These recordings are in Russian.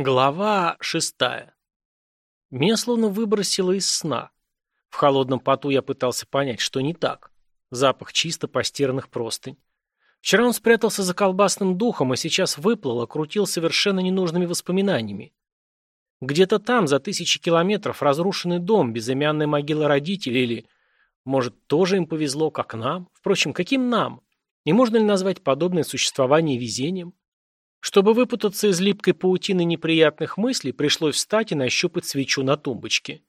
Глава шестая. Меня словно выбросило из сна. В холодном поту я пытался понять, что не так. Запах чисто постиранных простынь. Вчера он спрятался за колбасным духом, а сейчас выплыл, окрутил совершенно ненужными воспоминаниями. Где-то там, за тысячи километров, разрушенный дом, безымянная могила родителей или... Может, тоже им повезло, как нам? Впрочем, каким нам? И можно ли назвать подобное существование везением? Чтобы выпутаться из липкой паутины неприятных мыслей, пришлось встать и нащупать свечу на тумбочке.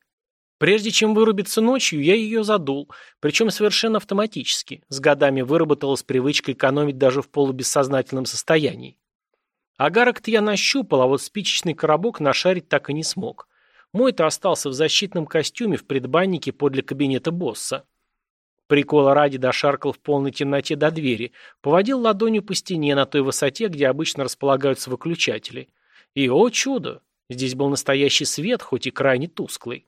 Прежде чем вырубиться ночью, я ее задул, причем совершенно автоматически. С годами выработалась привычка экономить даже в полубессознательном состоянии. Агарок-то я нащупал, а вот спичечный коробок нашарить так и не смог. Мой-то остался в защитном костюме в предбаннике подле кабинета босса. Прикола ради дошаркал в полной темноте до двери, поводил ладонью по стене на той высоте, где обычно располагаются выключатели. И, о чудо, здесь был настоящий свет, хоть и крайне тусклый.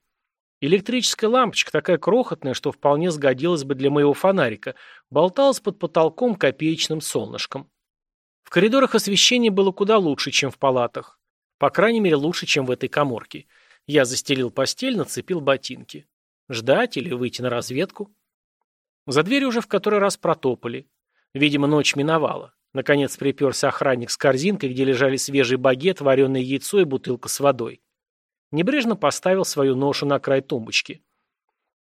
Электрическая лампочка, такая крохотная, что вполне сгодилась бы для моего фонарика, болталась под потолком копеечным солнышком. В коридорах освещение было куда лучше, чем в палатах. По крайней мере, лучше, чем в этой коморке. Я застелил постель, нацепил ботинки. Ждать или выйти на разведку? За дверью уже в который раз протопали. Видимо, ночь миновала. Наконец приперся охранник с корзинкой, где лежали свежий багет, вареное яйцо и бутылка с водой. Небрежно поставил свою ношу на край тумбочки.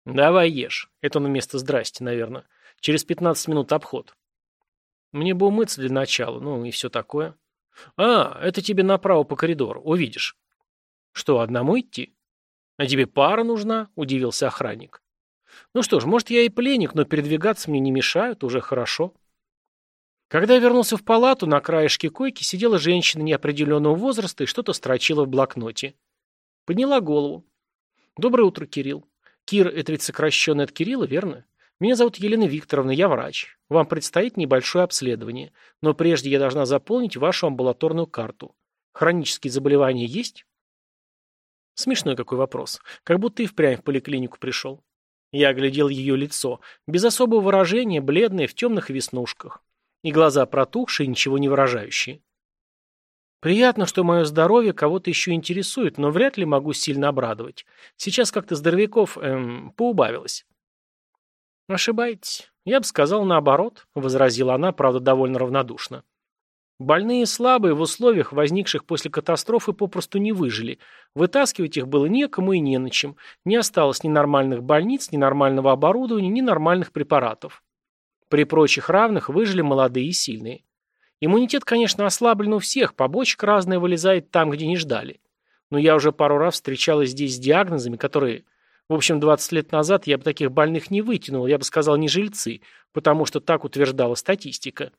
«Давай ешь. Это на место здрасте, наверное. Через пятнадцать минут обход». «Мне бы умыться для начала, ну и все такое». «А, это тебе направо по коридору, увидишь». «Что, одному идти?» «А тебе пара нужна?» – удивился охранник. Ну что ж, может, я и пленник, но передвигаться мне не мешают, уже хорошо. Когда я вернулся в палату, на краешке койки сидела женщина неопределенного возраста и что-то строчила в блокноте. Подняла голову. «Доброе утро, Кирилл. Кир — это ведь сокращенное от Кирилла, верно? Меня зовут Елена Викторовна, я врач. Вам предстоит небольшое обследование, но прежде я должна заполнить вашу амбулаторную карту. Хронические заболевания есть?» Смешной какой вопрос. Как будто и впрямь в поликлинику пришел. Я оглядел ее лицо, без особого выражения, бледное, в темных веснушках. И глаза протухшие, ничего не выражающие. Приятно, что мое здоровье кого-то еще интересует, но вряд ли могу сильно обрадовать. Сейчас как-то здоровяков, эм, поубавилось. Ошибаетесь. Я бы сказал наоборот, возразила она, правда, довольно равнодушно. Больные и слабые в условиях, возникших после катастрофы, попросту не выжили. Вытаскивать их было некому и не на чем. Не осталось ни нормальных больниц, ни нормального оборудования, ни нормальных препаратов. При прочих равных выжили молодые и сильные. Иммунитет, конечно, ослаблен у всех, побочек разная вылезает там, где не ждали. Но я уже пару раз встречалась здесь с диагнозами, которые... В общем, 20 лет назад я бы таких больных не вытянул, я бы сказал, не жильцы, потому что так утверждала статистика.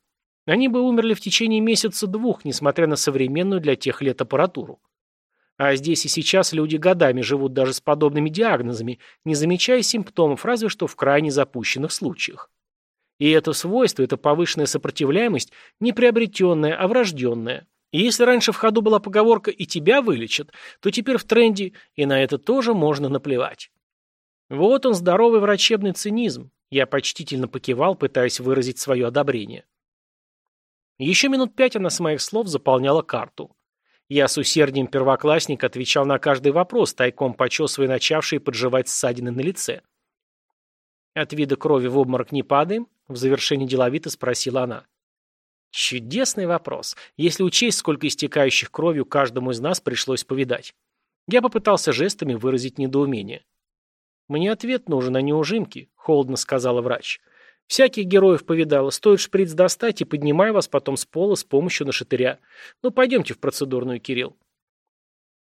Они бы умерли в течение месяца-двух, несмотря на современную для тех лет аппаратуру. А здесь и сейчас люди годами живут даже с подобными диагнозами, не замечая симптомов, разве что в крайне запущенных случаях. И это свойство, эта повышенная сопротивляемость, не приобретенная, а врожденная. И если раньше в ходу была поговорка «и тебя вылечат», то теперь в тренде «и на это тоже можно наплевать». Вот он, здоровый врачебный цинизм. Я почтительно покивал, пытаясь выразить свое одобрение. Еще минут пять она с моих слов заполняла карту. Я с усердием первоклассника отвечал на каждый вопрос, тайком почесывая начавшие подживать ссадины на лице. «От вида крови в обморок не падаем?» — в завершении деловито спросила она. Чудесный вопрос, если учесть, сколько истекающих кровью каждому из нас пришлось повидать. Я попытался жестами выразить недоумение. «Мне ответ нужен, а не ужимки», — холодно сказала врач. Всяких героев повидала. Стоит шприц достать и поднимай вас потом с пола с помощью нашатыря. Ну, пойдемте в процедурную, Кирилл.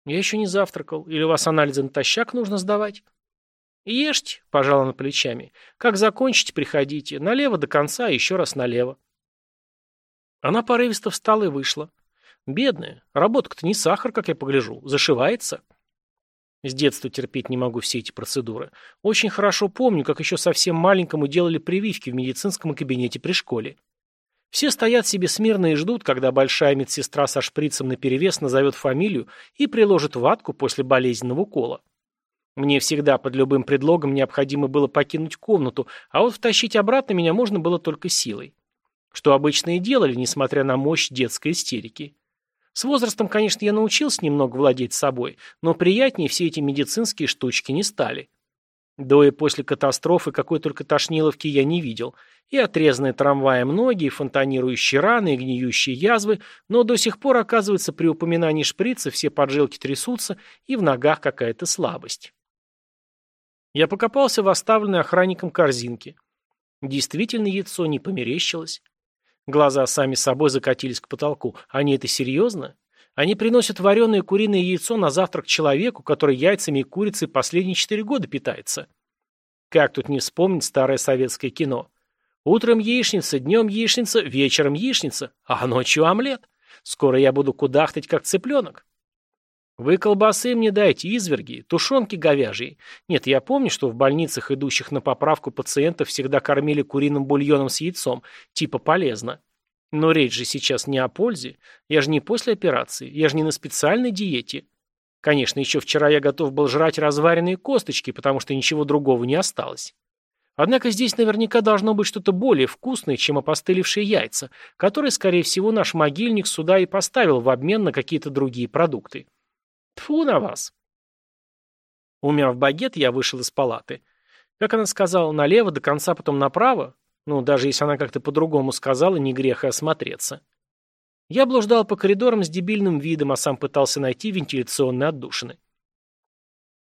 Я еще не завтракал. Или у вас анализы натощак нужно сдавать? Ешьте, пожала на плечами. Как закончите, приходите. Налево до конца, а еще раз налево. Она порывисто встала и вышла. Бедная. Работка-то не сахар, как я погляжу. Зашивается. С детства терпеть не могу все эти процедуры. Очень хорошо помню, как еще совсем маленькому делали прививки в медицинском кабинете при школе. Все стоят себе смирно и ждут, когда большая медсестра со шприцем наперевес назовет фамилию и приложит ватку после болезненного укола. Мне всегда под любым предлогом необходимо было покинуть комнату, а вот втащить обратно меня можно было только силой. Что обычно и делали, несмотря на мощь детской истерики. С возрастом, конечно, я научился немного владеть собой, но приятнее все эти медицинские штучки не стали. До и после катастрофы какой только тошниловки я не видел. И отрезанные трамваем ноги, и фонтанирующие раны, и гниющие язвы, но до сих пор, оказывается, при упоминании шприца все поджилки трясутся, и в ногах какая-то слабость. Я покопался в оставленной охранником корзинке. Действительно, яйцо не померещилось. Глаза сами собой закатились к потолку. Они это серьезно? Они приносят вареное куриное яйцо на завтрак человеку, который яйцами и курицей последние четыре года питается. Как тут не вспомнить старое советское кино? Утром яичница, днем яичница, вечером яичница, а ночью омлет. Скоро я буду кудахтать, как цыпленок. Вы колбасы мне дайте, изверги, тушенки говяжьи. Нет, я помню, что в больницах, идущих на поправку пациентов, всегда кормили куриным бульоном с яйцом, типа полезно. Но речь же сейчас не о пользе. Я же не после операции, я же не на специальной диете. Конечно, еще вчера я готов был жрать разваренные косточки, потому что ничего другого не осталось. Однако здесь наверняка должно быть что-то более вкусное, чем опостылевшие яйца, которые, скорее всего, наш могильник сюда и поставил в обмен на какие-то другие продукты. Тфу на вас. Умяв багет, я вышел из палаты. Как она сказала, налево, до конца, потом направо? Ну, даже если она как-то по-другому сказала, не грех и осмотреться. Я блуждал по коридорам с дебильным видом, а сам пытался найти вентиляционные отдушины.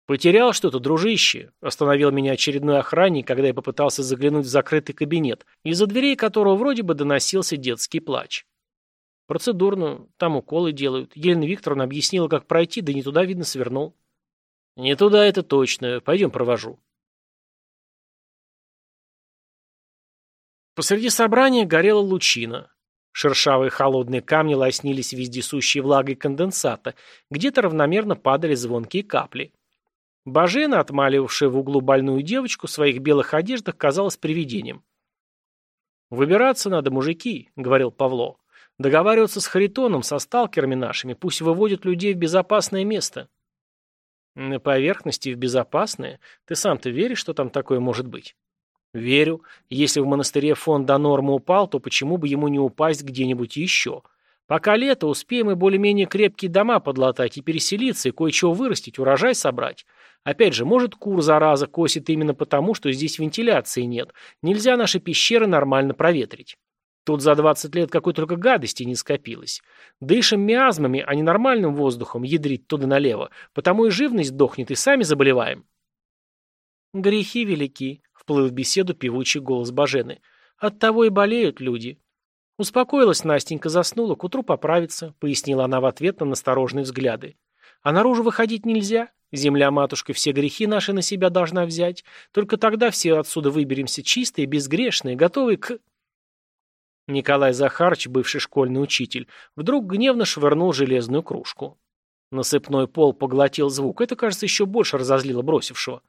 «Потерял что-то, дружище?» – остановил меня очередной охранник, когда я попытался заглянуть в закрытый кабинет, из-за дверей которого вроде бы доносился детский плач. «Процедурно, там уколы делают. Елена Викторовна объяснила, как пройти, да не туда, видно, свернул». «Не туда, это точно. Пойдем провожу». Посреди собрания горела лучина. Шершавые холодные камни лоснились вездесущей влагой конденсата, где-то равномерно падали звонкие капли. Бажена, отмаливавшая в углу больную девочку, в своих белых одеждах казалась привидением. «Выбираться надо, мужики», — говорил Павло. «Договариваться с Харитоном, со сталкерами нашими, пусть выводят людей в безопасное место». «На поверхности в безопасное? Ты сам-то веришь, что там такое может быть?» Верю. Если в монастыре фон до нормы упал, то почему бы ему не упасть где-нибудь еще? Пока лето, успеем и более-менее крепкие дома подлатать и переселиться, и кое-чего вырастить, урожай собрать. Опять же, может, кур зараза косит именно потому, что здесь вентиляции нет. Нельзя наши пещеры нормально проветрить. Тут за 20 лет какой только гадости не скопилось. Дышим миазмами, а не нормальным воздухом, ядрить туда налево. Потому и живность дохнет, и сами заболеваем. Грехи велики, Всплыл в беседу певучий голос Бажены. «Оттого и болеют люди». Успокоилась Настенька, заснула, к утру поправится, пояснила она в ответ на настороженные взгляды. А наружу выходить нельзя. Земля-матушка все грехи наши на себя должна взять. Только тогда все отсюда выберемся чистые, безгрешные, готовые к... Николай Захарыч, бывший школьный учитель, вдруг гневно швырнул железную кружку. Насыпной пол поглотил звук. Это, кажется, еще больше разозлило бросившего.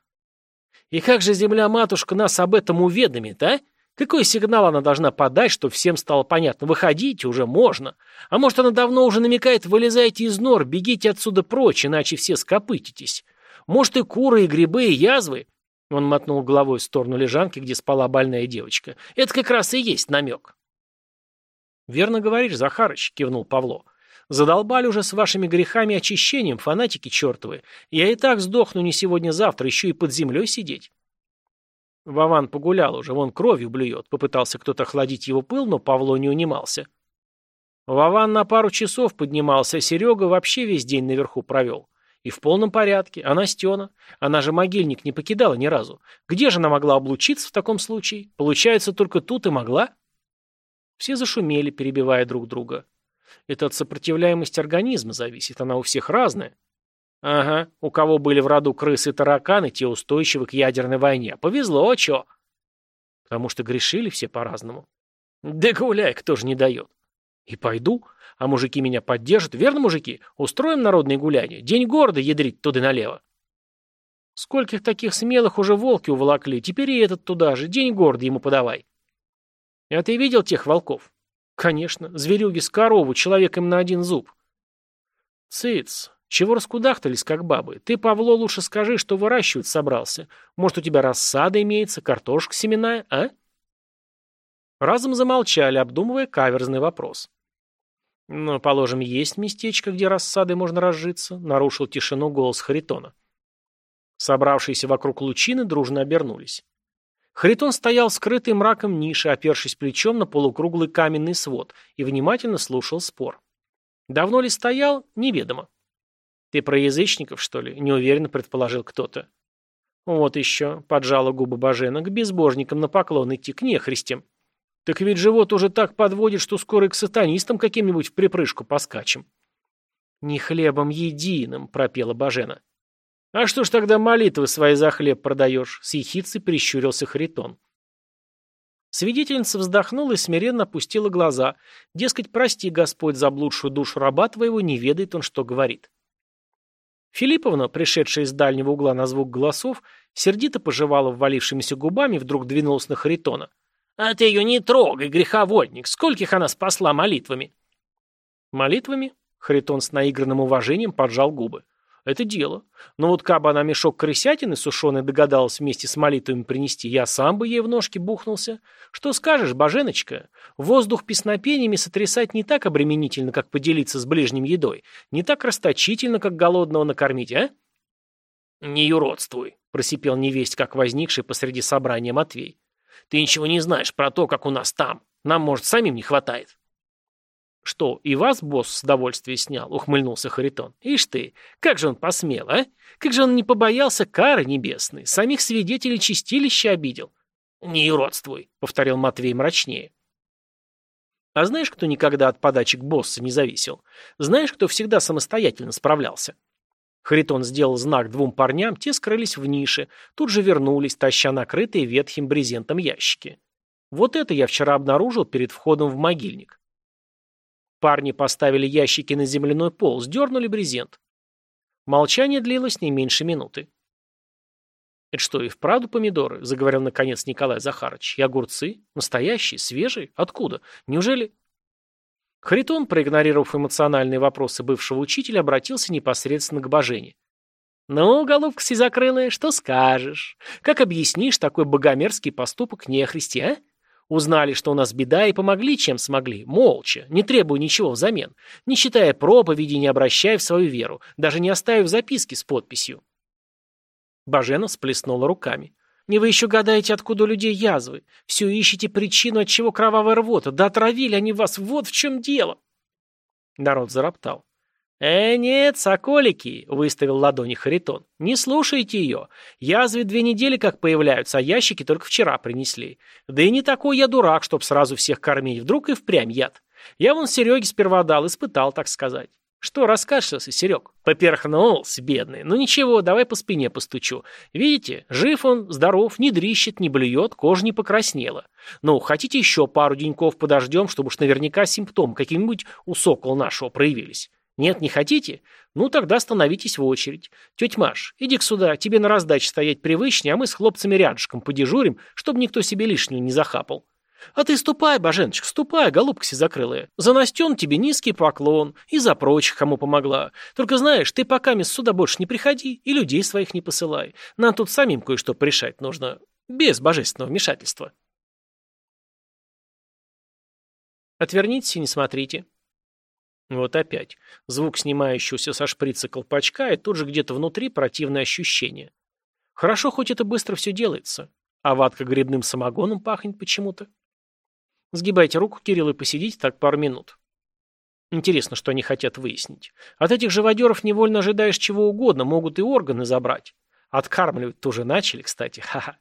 И как же земля-матушка нас об этом уведомит, а? Какой сигнал она должна подать, чтобы всем стало понятно? Выходите, уже можно. А может, она давно уже намекает, вылезайте из нор, бегите отсюда прочь, иначе все скопытитесь. Может, и куры, и грибы, и язвы? Он мотнул головой в сторону лежанки, где спала больная девочка. Это как раз и есть намек. «Верно говоришь, Захарыч», — кивнул Павло. Задолбали уже с вашими грехами очищением, фанатики чертовы. Я и так сдохну не сегодня-завтра, еще и под землей сидеть. Вован погулял уже, вон кровью блюет. Попытался кто-то охладить его пыл, но Павло не унимался. Вован на пару часов поднимался, а Серега вообще весь день наверху провел. И в полном порядке. А Настена? Она же могильник не покидала ни разу. Где же она могла облучиться в таком случае? Получается, только тут и могла? Все зашумели, перебивая друг друга. Это от сопротивляемости организма зависит, она у всех разная. Ага, у кого были в роду крысы и тараканы, те устойчивы к ядерной войне. Повезло, чё? Потому что грешили все по-разному. Да гуляй, кто же не дает. И пойду, а мужики меня поддержат, верно, мужики? Устроим народные гуляния, день города ядрить туда налево. Скольких таких смелых уже волки уволокли, теперь и этот туда же, день города ему подавай. А ты видел тех волков? Конечно, зверюги с корову, человек им на один зуб. Цыц, чего раскудахтались, как бабы? Ты, Павло, лучше скажи, что выращивать собрался. Может, у тебя рассада имеется, картошка семенная, а? Разом замолчали, обдумывая каверзный вопрос. «Ну, положим, есть местечко, где рассадой можно разжиться», — нарушил тишину голос Харитона. Собравшиеся вокруг лучины дружно обернулись. Харитон стоял скрытый мраком ниши, опершись плечом на полукруглый каменный свод, и внимательно слушал спор. Давно ли стоял, неведомо. «Ты про язычников, что ли?» — неуверенно предположил кто-то. «Вот еще», — поджала губы Бажена, — «к безбожникам на поклон идти, к нехристям». Так ведь живот уже так подводит, что скоро к сатанистам каким-нибудь в припрыжку поскачем. «Не хлебом единым», — пропела Бажена. «А что ж тогда молитвы свои за хлеб продаешь?» — с ехицей прищурился Харитон. Свидетельница вздохнула и смиренно опустила глаза. Дескать, прости, Господь, заблудшую душу раба твоего, не ведает он, что говорит. Филипповна, пришедшая из дальнего угла на звук голосов, сердито пожевала ввалившимися губами, вдруг двинулась на Харитона. «А ты ее не трогай, греховодник! Скольких она спасла молитвами?» «Молитвами?» — Харитон с наигранным уважением поджал губы. «Это дело. Но вот кабы она мешок крысятины сушеной догадалась вместе с молитвами принести, я сам бы ей в ножки бухнулся. Что скажешь, боженочка? Воздух песнопениями сотрясать не так обременительно, как поделиться с ближним едой, не так расточительно, как голодного накормить, а?» «Не юродствуй», — просипел невесть, как возникший посреди собрания Матвей. Ты ничего не знаешь про то, как у нас там. Нам, может, самим не хватает». «Что, и вас босс с удовольствием снял?» — ухмыльнулся Харитон. «Ишь ты, как же он посмел, а? Как же он не побоялся кары небесной, самих свидетелей чистилища обидел?» «Не юродствуй», — повторил Матвей мрачнее. «А знаешь, кто никогда от подачек босса не зависел? Знаешь, кто всегда самостоятельно справлялся?» Харитон сделал знак двум парням, те скрылись в нише, тут же вернулись, таща накрытые ветхим брезентом ящики. Вот это я вчера обнаружил перед входом в могильник. Парни поставили ящики на земляной пол, сдернули брезент. Молчание длилось не меньше минуты. «Это что, и вправду помидоры?» — заговорил наконец Николай Захарович. «И огурцы? Настоящие? Свежие? Откуда? Неужели...» Харитон, проигнорировав эмоциональные вопросы бывшего учителя, обратился непосредственно к Божене. «Ну, голубка сизокрылая, что скажешь? Как объяснишь такой богомерзкий поступок нехристи, а? Узнали, что у нас беда, и помогли, чем смогли, молча, не требуя ничего взамен, не считая проповеди, не обращая в свою веру, даже не оставив записки с подписью». Бажена всплеснула руками. Не вы еще гадаете, откуда у людей язвы. Все ищете причину, от чего кровавая рвота. Да отравили они вас, вот в чем дело. Народ зароптал. «Э, нет, соколики!» — выставил ладони Харитон. «Не слушайте ее. Язвы две недели как появляются, а ящики только вчера принесли. Да и не такой я дурак, чтоб сразу всех кормить. Вдруг и впрямь яд. Я вон Сереге сперва дал, испытал, так сказать. «Что раскашлялся, Серег?» «Поперхнулся, бедный. Ну ничего, давай по спине постучу. Видите, жив он, здоров, не дрищет, не блюет, кожа не покраснела. Ну, хотите еще пару деньков подождем, чтобы уж наверняка симптомы какие-нибудь у сокола нашего проявились? Нет, не хотите? Ну, тогда становитесь в очередь. Тетя Маш, иди сюда, тебе на раздаче стоять привычнее, а мы с хлопцами рядышком подежурим, чтобы никто себе лишнего не захапал». А ты ступай, Боженочка, ступай, голубка закрылая. За Настен тебе низкий поклон, и за прочих, кому помогла. Только знаешь, ты пока мисс сюда больше не приходи, и людей своих не посылай. Нам тут самим кое-что порешать нужно, без божественного вмешательства. Отвернитесь и не смотрите. Вот опять. Звук снимающегося со шприца колпачка, и тут же где-то внутри противное ощущение. Хорошо, хоть это быстро все делается. А ватка грибным самогоном пахнет почему-то. Сгибайте руку, Кирилл, и посидите так пару минут. Интересно, что они хотят выяснить. От этих живодеров невольно ожидаешь чего угодно, могут и органы забрать. Откармливать тоже начали, кстати, ха-ха.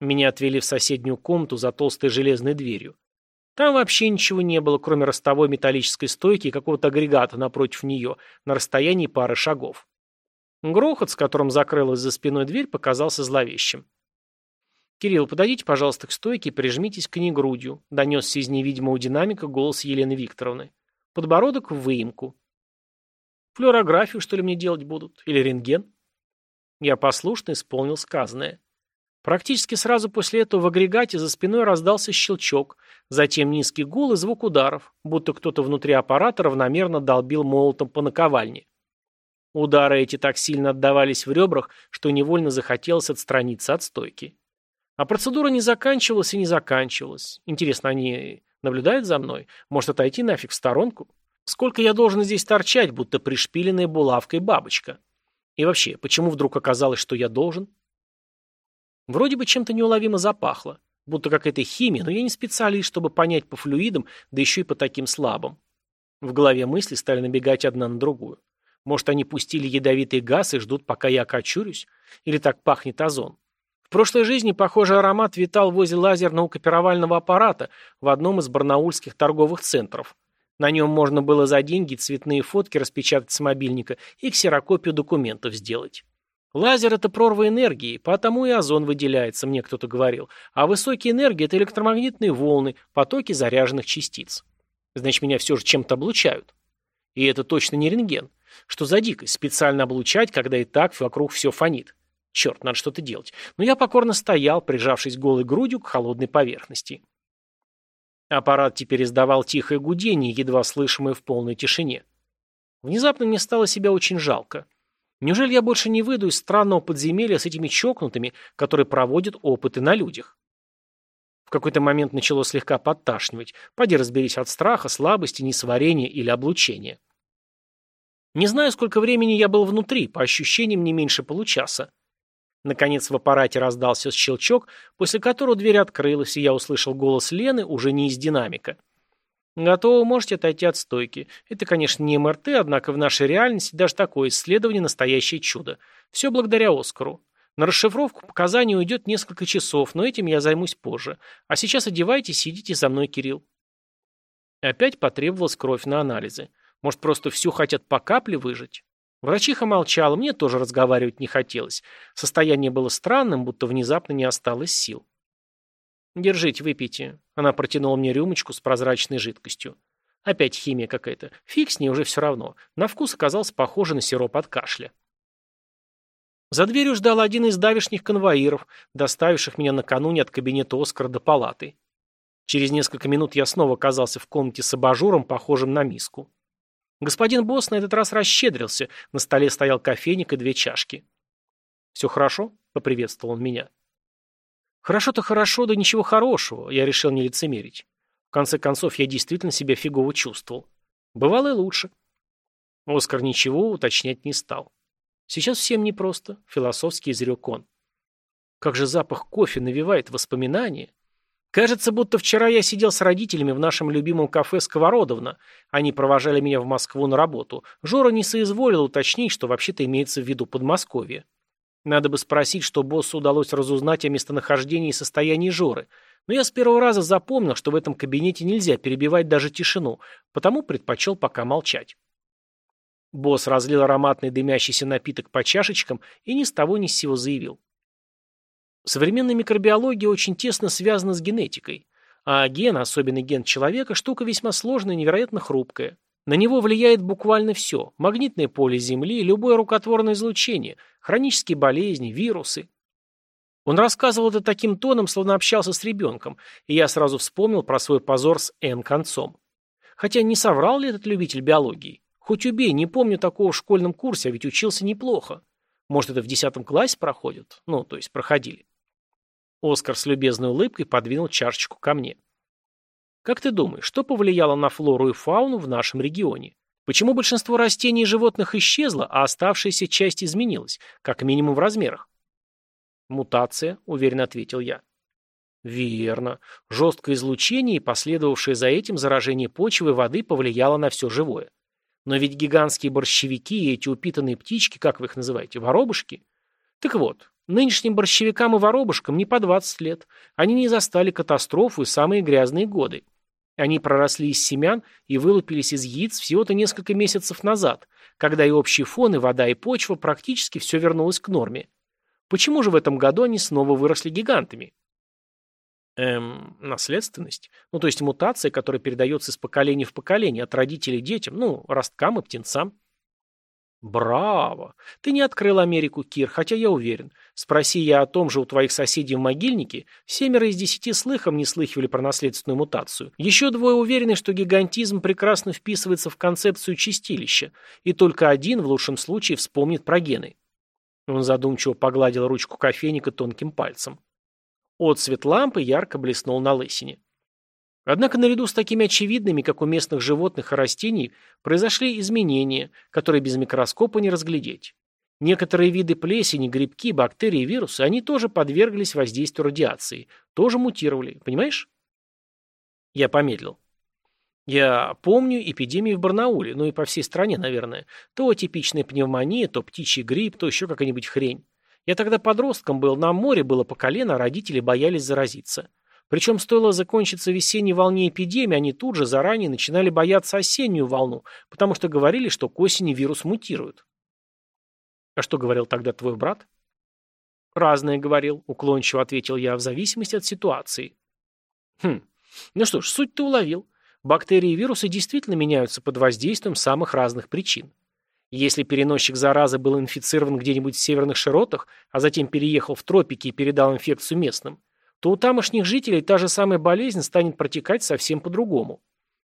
Меня отвели в соседнюю комнату за толстой железной дверью. Там вообще ничего не было, кроме ростовой металлической стойки и какого-то агрегата напротив нее, на расстоянии пары шагов. Грохот, с которым закрылась за спиной дверь, показался зловещим. «Кирилл, подойдите, пожалуйста, к стойке и прижмитесь к ней грудью», — донесся из невидимого динамика голос Елены Викторовны. «Подбородок в выемку». «Флюорографию, что ли, мне делать будут? Или рентген?» Я послушно исполнил сказанное. Практически сразу после этого в агрегате за спиной раздался щелчок, затем низкий гул и звук ударов, будто кто-то внутри аппарата равномерно долбил молотом по наковальне. Удары эти так сильно отдавались в ребрах, что невольно захотелось отстраниться от стойки. А процедура не заканчивалась и не заканчивалась. Интересно, они Наблюдает за мной? Может отойти нафиг в сторонку? Сколько я должен здесь торчать, будто пришпиленная булавкой бабочка? И вообще, почему вдруг оказалось, что я должен? Вроде бы чем-то неуловимо запахло. Будто какая-то химия, но я не специалист, чтобы понять по флюидам, да еще и по таким слабым. В голове мысли стали набегать одна на другую. Может, они пустили ядовитый газ и ждут, пока я окочурюсь? Или так пахнет озон? В прошлой жизни похожий аромат витал возле лазерного копировального аппарата в одном из барнаульских торговых центров. На нем можно было за деньги цветные фотки распечатать с мобильника и ксерокопию документов сделать. Лазер – это прорва энергии, потому и озон выделяется, мне кто-то говорил. А высокие энергии – это электромагнитные волны, потоки заряженных частиц. Значит, меня все же чем-то облучают. И это точно не рентген. Что за дикость специально облучать, когда и так вокруг все фонит? Черт, надо что-то делать. Но я покорно стоял, прижавшись голой грудью к холодной поверхности. Аппарат теперь издавал тихое гудение, едва слышимое в полной тишине. Внезапно мне стало себя очень жалко. Неужели я больше не выйду из странного подземелья с этими чокнутыми, которые проводят опыты на людях? В какой-то момент начало слегка подташнивать. Поди разберись от страха, слабости, несварения или облучения. Не знаю, сколько времени я был внутри, по ощущениям не меньше получаса. Наконец в аппарате раздался щелчок, после которого дверь открылась, и я услышал голос Лены уже не из динамика. Готово, можете отойти от стойки. Это, конечно, не МРТ, однако в нашей реальности даже такое исследование – настоящее чудо. Все благодаря Оскару. На расшифровку показаний уйдет несколько часов, но этим я займусь позже. А сейчас одевайтесь и идите за мной, Кирилл. Опять потребовалась кровь на анализы. Может, просто всю хотят по капле выжать? Врачиха молчала, мне тоже разговаривать не хотелось. Состояние было странным, будто внезапно не осталось сил. «Держите, выпейте». Она протянула мне рюмочку с прозрачной жидкостью. Опять химия какая-то. Фиг с ней уже все равно. На вкус оказался похоже на сироп от кашля. За дверью ждал один из давишних конвоиров, доставивших меня накануне от кабинета Оскара до палаты. Через несколько минут я снова оказался в комнате с абажуром, похожим на миску. Господин босс на этот раз расщедрился. На столе стоял кофейник и две чашки. «Все хорошо?» — поприветствовал он меня. Хорошо-то хорошо, да ничего хорошего, я решил не лицемерить. В конце концов, я действительно себя фигово чувствовал. Бывало и лучше. Оскар ничего уточнять не стал. Сейчас всем непросто, философски изрек он. Как же запах кофе навевает воспоминания. Кажется, будто вчера я сидел с родителями в нашем любимом кафе «Сковородовна». Они провожали меня в Москву на работу. Жора не соизволил уточнить, что вообще-то имеется в виду Подмосковье. Надо бы спросить, что боссу удалось разузнать о местонахождении и состоянии Жоры. Но я с первого раза запомнил, что в этом кабинете нельзя перебивать даже тишину, потому предпочел пока молчать. Босс разлил ароматный дымящийся напиток по чашечкам и ни с того ни с сего заявил. Современная микробиология очень тесно связана с генетикой, а ген, особенно ген человека, штука весьма сложная и невероятно хрупкая. На него влияет буквально все – магнитное поле Земли, любое рукотворное излучение, хронические болезни, вирусы. Он рассказывал это таким тоном, словно общался с ребенком, и я сразу вспомнил про свой позор с «Н» концом. Хотя не соврал ли этот любитель биологии? Хоть убей, не помню такого в школьном курсе, а ведь учился неплохо. Может, это в десятом классе проходит? Ну, то есть проходили. Оскар с любезной улыбкой подвинул чашечку ко мне. Как ты думаешь, что повлияло на флору и фауну в нашем регионе? Почему большинство растений и животных исчезло, а оставшаяся часть изменилась, как минимум в размерах? Мутация, уверенно ответил я. Верно. Жесткое излучение и последовавшее за этим заражение почвы воды повлияло на все живое. Но ведь гигантские борщевики и эти упитанные птички, как вы их называете, воробушки? Так вот, нынешним борщевикам и воробушкам не по 20 лет. Они не застали катастрофу и самые грязные годы. Они проросли из семян и вылупились из яиц всего-то несколько месяцев назад, когда и общий фон, и вода, и почва практически все вернулось к норме. Почему же в этом году они снова выросли гигантами? Эм, наследственность. Ну, то есть мутация, которая передается из поколения в поколение, от родителей детям, ну, росткам и птенцам. Браво! Ты не открыл Америку, Кир, хотя я уверен. Спроси я о том же у твоих соседей в могильнике, семеро из десяти слыхом не слыхивали про наследственную мутацию. Еще двое уверены, что гигантизм прекрасно вписывается в концепцию чистилища, и только один, в лучшем случае, вспомнит про гены. Он задумчиво погладил ручку кофейника тонким пальцем. Отцвет лампы ярко блеснул на лысине. Однако наряду с такими очевидными, как у местных животных и растений, произошли изменения, которые без микроскопа не разглядеть. Некоторые виды плесени, грибки, бактерии вирусы, они тоже подверглись воздействию радиации, тоже мутировали, понимаешь? Я помедлил. Я помню эпидемии в Барнауле, ну и по всей стране, наверное. То типичная пневмония, то птичий грипп, то еще какая-нибудь хрень. Я тогда подростком был, на море было по колено, а родители боялись заразиться. Причем стоило закончиться весенней волне эпидемии, они тут же заранее начинали бояться осеннюю волну, потому что говорили, что к осени вирус мутирует. А что говорил тогда твой брат? Разное говорил, уклончиво ответил я, в зависимости от ситуации. Хм, ну что ж, суть ты уловил. Бактерии и вирусы действительно меняются под воздействием самых разных причин. Если переносчик заразы был инфицирован где-нибудь в северных широтах, а затем переехал в тропики и передал инфекцию местным, то у тамошних жителей та же самая болезнь станет протекать совсем по-другому.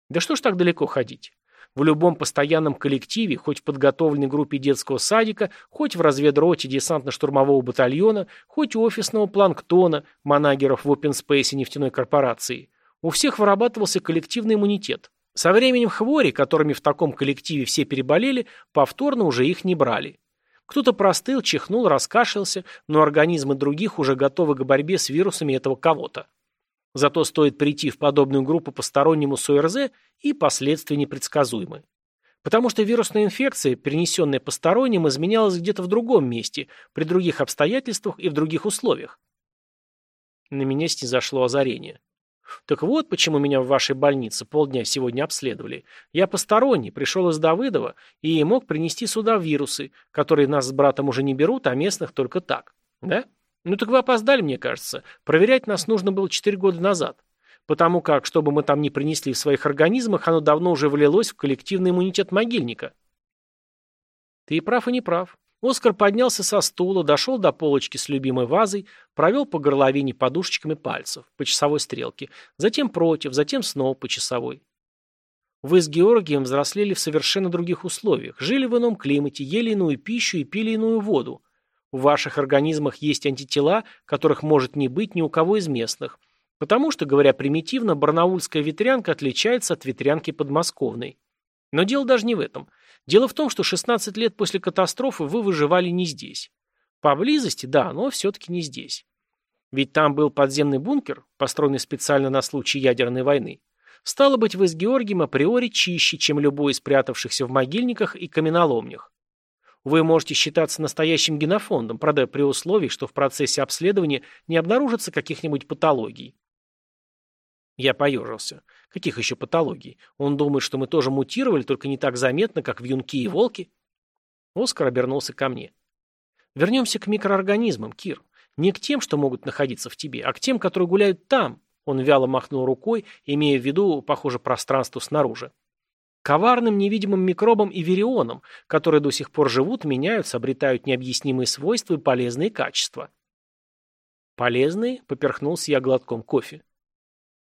Да что ж так далеко ходить? В любом постоянном коллективе, хоть в подготовленной группе детского садика, хоть в разведроте десантно-штурмового батальона, хоть у офисного планктона, манагеров в опенспейсе нефтяной корпорации, у всех вырабатывался коллективный иммунитет. Со временем хвори, которыми в таком коллективе все переболели, повторно уже их не брали. Кто-то простыл, чихнул, раскашлялся, но организмы других уже готовы к борьбе с вирусами этого кого-то. Зато стоит прийти в подобную группу постороннему с ОРЗ, и последствия непредсказуемы. Потому что вирусная инфекция, перенесенная посторонним, изменялась где-то в другом месте, при других обстоятельствах и в других условиях. На меня снизошло озарение. Так вот, почему меня в вашей больнице полдня сегодня обследовали. Я посторонний, пришел из Давыдова и мог принести сюда вирусы, которые нас с братом уже не берут, а местных только так. Да? Ну так вы опоздали, мне кажется. Проверять нас нужно было четыре года назад. Потому как, чтобы мы там не принесли в своих организмах, оно давно уже влилось в коллективный иммунитет могильника. Ты и прав, и не прав. Оскар поднялся со стула, дошел до полочки с любимой вазой, провел по горловине подушечками пальцев, по часовой стрелке, затем против, затем снова по часовой. Вы с Георгием взрослели в совершенно других условиях, жили в ином климате, ели иную пищу и пили иную воду. В ваших организмах есть антитела, которых может не быть ни у кого из местных, потому что, говоря примитивно, барнаульская ветрянка отличается от ветрянки подмосковной. Но дело даже не в этом. Дело в том, что 16 лет после катастрофы вы выживали не здесь. Поблизости, да, но все-таки не здесь. Ведь там был подземный бункер, построенный специально на случай ядерной войны. Стало быть, вы с Георгием априори чище, чем любой из спрятавшихся в могильниках и каменоломнях. Вы можете считаться настоящим генофондом, правда, при условии, что в процессе обследования не обнаружится каких-нибудь патологий. Я поежился. Каких еще патологий? Он думает, что мы тоже мутировали, только не так заметно, как вьюнки и волки? Оскар обернулся ко мне. Вернемся к микроорганизмам, Кир. Не к тем, что могут находиться в тебе, а к тем, которые гуляют там. Он вяло махнул рукой, имея в виду, похоже, пространство снаружи. Коварным невидимым микробам и вирионам, которые до сих пор живут, меняются, обретают необъяснимые свойства и полезные качества. Полезные? Поперхнулся я глотком кофе.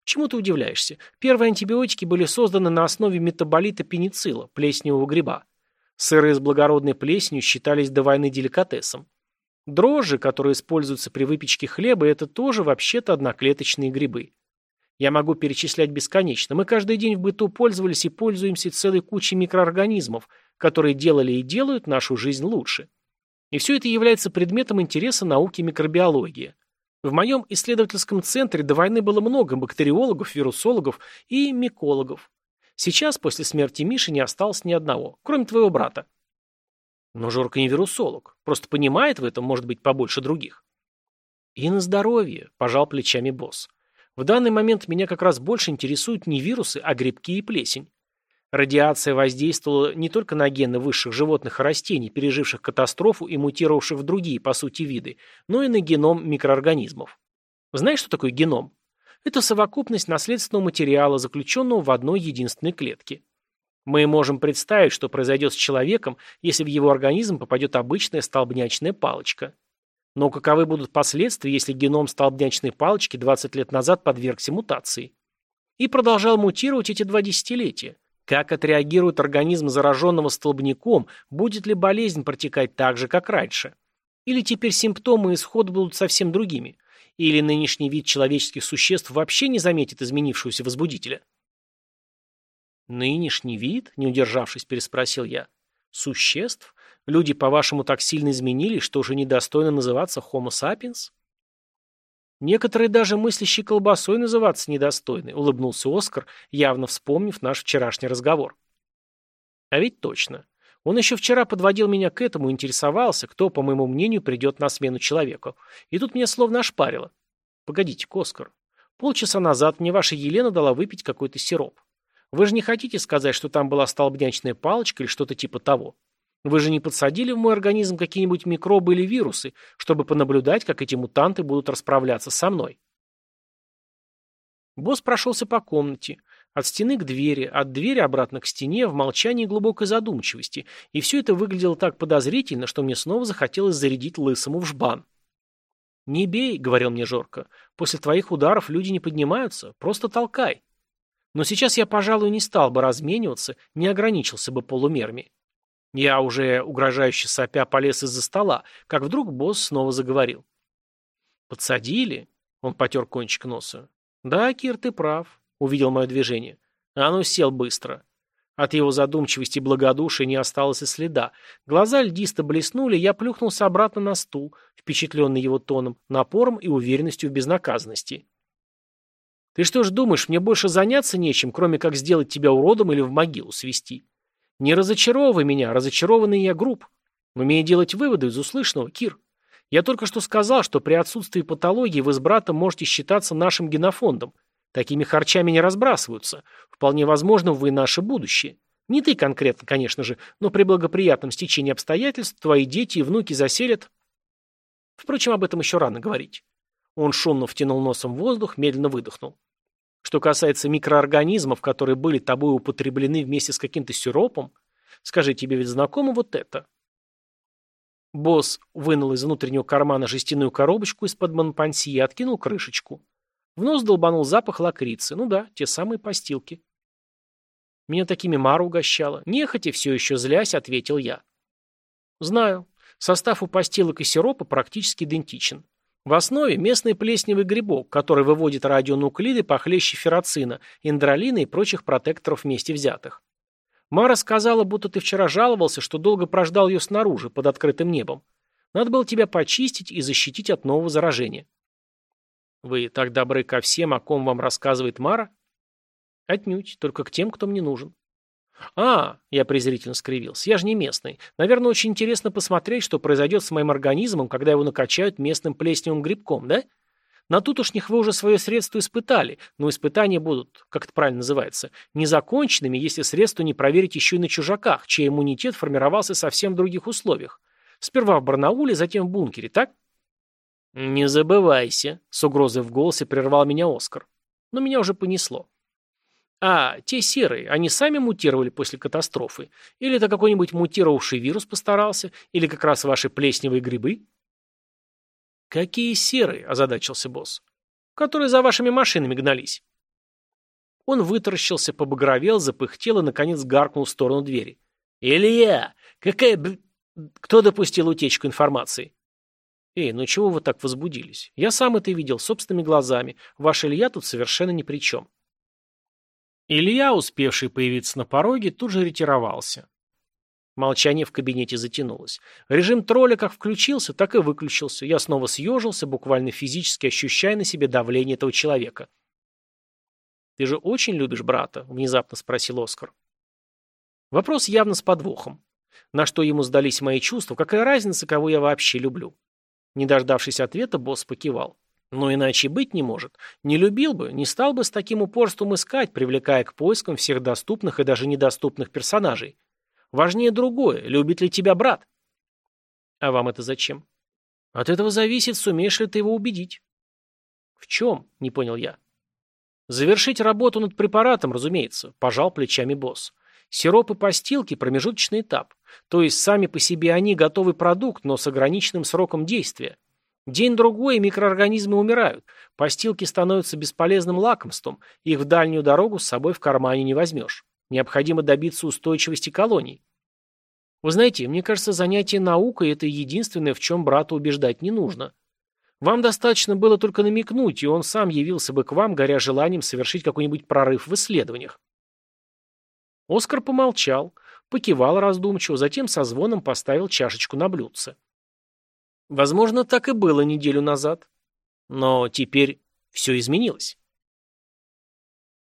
Чему ты удивляешься? Первые антибиотики были созданы на основе метаболита пеницилла, плесневого гриба. Сыры с благородной плесенью считались до войны деликатесом. Дрожжи, которые используются при выпечке хлеба, это тоже вообще-то одноклеточные грибы. Я могу перечислять бесконечно. Мы каждый день в быту пользовались и пользуемся целой кучей микроорганизмов, которые делали и делают нашу жизнь лучше. И все это является предметом интереса науки микробиологии. В моем исследовательском центре до войны было много бактериологов, вирусологов и микологов. Сейчас, после смерти Миши, не осталось ни одного, кроме твоего брата. Но Жорка не вирусолог, просто понимает в этом, может быть, побольше других. И на здоровье, пожал плечами босс. В данный момент меня как раз больше интересуют не вирусы, а грибки и плесень. Радиация воздействовала не только на гены высших животных и растений, переживших катастрофу и мутировавших в другие, по сути, виды, но и на геном микроорганизмов. Знаешь, что такое геном? Это совокупность наследственного материала, заключенного в одной единственной клетке. Мы можем представить, что произойдет с человеком, если в его организм попадет обычная столбнячная палочка. Но каковы будут последствия, если геном столбнячной палочки 20 лет назад подвергся мутации? И продолжал мутировать эти два десятилетия. Как отреагирует организм зараженного столбняком, будет ли болезнь протекать так же, как раньше? Или теперь симптомы и исход будут совсем другими? Или нынешний вид человеческих существ вообще не заметит изменившегося возбудителя? «Нынешний вид?» – не удержавшись, переспросил я. «Существ? Люди, по-вашему, так сильно изменились, что уже недостойно называться Homo sapiens?» «Некоторые даже мыслящие колбасой называться недостойны», – улыбнулся Оскар, явно вспомнив наш вчерашний разговор. «А ведь точно. Он еще вчера подводил меня к этому, интересовался, кто, по моему мнению, придет на смену человеку. И тут меня словно ошпарило. Погодите, Оскар. Полчаса назад мне ваша Елена дала выпить какой-то сироп. Вы же не хотите сказать, что там была столбнячная палочка или что-то типа того? Вы же не подсадили в мой организм какие-нибудь микробы или вирусы, чтобы понаблюдать, как эти мутанты будут расправляться со мной? Босс прошелся по комнате, от стены к двери, от двери обратно к стене, в молчании глубокой задумчивости, и все это выглядело так подозрительно, что мне снова захотелось зарядить лысому в жбан. «Не бей», — говорил мне Жорко, — «после твоих ударов люди не поднимаются, просто толкай». Но сейчас я, пожалуй, не стал бы размениваться, не ограничился бы полумерами. Я уже угрожающе сопя полез из-за стола, как вдруг босс снова заговорил. «Подсадили?» — он потер кончик носа. «Да, Кир, ты прав», — увидел мое движение. А ну сел быстро. От его задумчивости и благодушия не осталось и следа. Глаза льдисто блеснули, я плюхнулся обратно на стул, впечатленный его тоном, напором и уверенностью в безнаказанности. Ты что ж думаешь, мне больше заняться нечем, кроме как сделать тебя уродом или в могилу свести? Не разочаровывай меня, разочарованный я груб. Умею делать выводы из услышанного, Кир. Я только что сказал, что при отсутствии патологии вы с братом можете считаться нашим генофондом. Такими харчами не разбрасываются. Вполне возможно, вы наше будущее. Не ты конкретно, конечно же, но при благоприятном стечении обстоятельств твои дети и внуки заселят... Впрочем, об этом еще рано говорить. Он шумно втянул носом воздух, медленно выдохнул. Что касается микроорганизмов, которые были тобой употреблены вместе с каким-то сиропом, скажи, тебе ведь знакомо вот это? Босс вынул из внутреннего кармана жестяную коробочку из-под монпанси и откинул крышечку. В нос долбанул запах лакрицы. Ну да, те самые постилки. Меня такими Мара угощала. Нехотя, все еще злясь, ответил я. Знаю. Состав у постилок и сиропа практически идентичен. В основе местный плесневый грибок, который выводит радионуклиды похлеще ферроцина, индролина и прочих протекторов вместе взятых. Мара сказала, будто ты вчера жаловался, что долго прождал ее снаружи, под открытым небом. Надо было тебя почистить и защитить от нового заражения. Вы так добры ко всем, о ком вам рассказывает Мара? Отнюдь, только к тем, кто мне нужен. «А, — я презрительно скривился, — я же не местный. Наверное, очень интересно посмотреть, что произойдет с моим организмом, когда его накачают местным плесневым грибком, да? На тутошних вы уже свое средство испытали, но испытания будут, как это правильно называется, незаконченными, если средство не проверить еще и на чужаках, чей иммунитет формировался совсем в других условиях. Сперва в Барнауле, затем в бункере, так?» «Не забывайся», — с угрозой в голосе прервал меня Оскар. Но меня уже понесло. А, те серые, они сами мутировали после катастрофы? Или это какой-нибудь мутировавший вирус постарался? Или как раз ваши плесневые грибы? Какие серые, озадачился босс. Которые за вашими машинами гнались. Он вытаращился, побагровел, запыхтел и, наконец, гаркнул в сторону двери. «Илья! Какая... Б... Кто допустил утечку информации?» «Эй, ну чего вы так возбудились? Я сам это видел собственными глазами. Ваш Илья тут совершенно ни при чем». Илья, успевший появиться на пороге, тут же ретировался. Молчание в кабинете затянулось. Режим тролля как включился, так и выключился. Я снова съежился, буквально физически ощущая на себе давление этого человека. «Ты же очень любишь брата?» – внезапно спросил Оскар. Вопрос явно с подвохом. На что ему сдались мои чувства, какая разница, кого я вообще люблю? Не дождавшись ответа, босс покивал. Но иначе быть не может. Не любил бы, не стал бы с таким упорством искать, привлекая к поискам всех доступных и даже недоступных персонажей. Важнее другое, любит ли тебя брат? А вам это зачем? От этого зависит, сумеешь ли ты его убедить. В чем? Не понял я. Завершить работу над препаратом, разумеется, пожал плечами босс. Сироп и постилки – промежуточный этап. То есть сами по себе они готовый продукт, но с ограниченным сроком действия. День-другой, и микроорганизмы умирают. Постилки становятся бесполезным лакомством, их в дальнюю дорогу с собой в кармане не возьмешь. Необходимо добиться устойчивости колоний. Вы знаете, мне кажется, занятие наукой – это единственное, в чем брата убеждать не нужно. Вам достаточно было только намекнуть, и он сам явился бы к вам, горя желанием совершить какой-нибудь прорыв в исследованиях. Оскар помолчал, покивал раздумчиво, затем со звоном поставил чашечку на блюдце. Возможно, так и было неделю назад. Но теперь все изменилось.